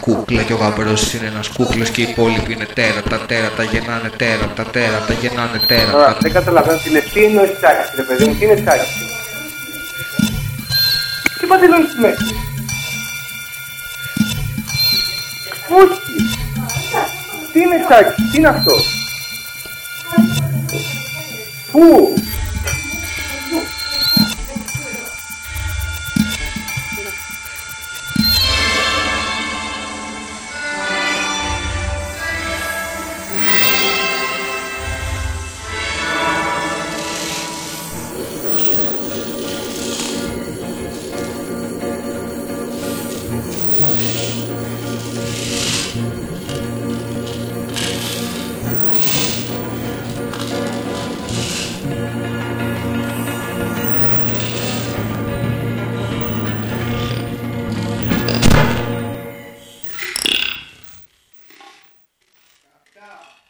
κούκλα και ο γαμπρός είναι ένας κούκλος και οι υπόλοιποι είναι τέρατα, τέρατα, γεννάνε τέρατα, τέρατα, γεννάνε Τώρα, τέρατα. δεν καταλαβαίνω τι λες. Τι εννοείς τσάκι, ρε παιδί μου, τι είναι τσάκι. Τι παντελόνι στη μέση; Όχι. Τι είναι τσάκι, τι είναι αυτό; Πού; Ciao.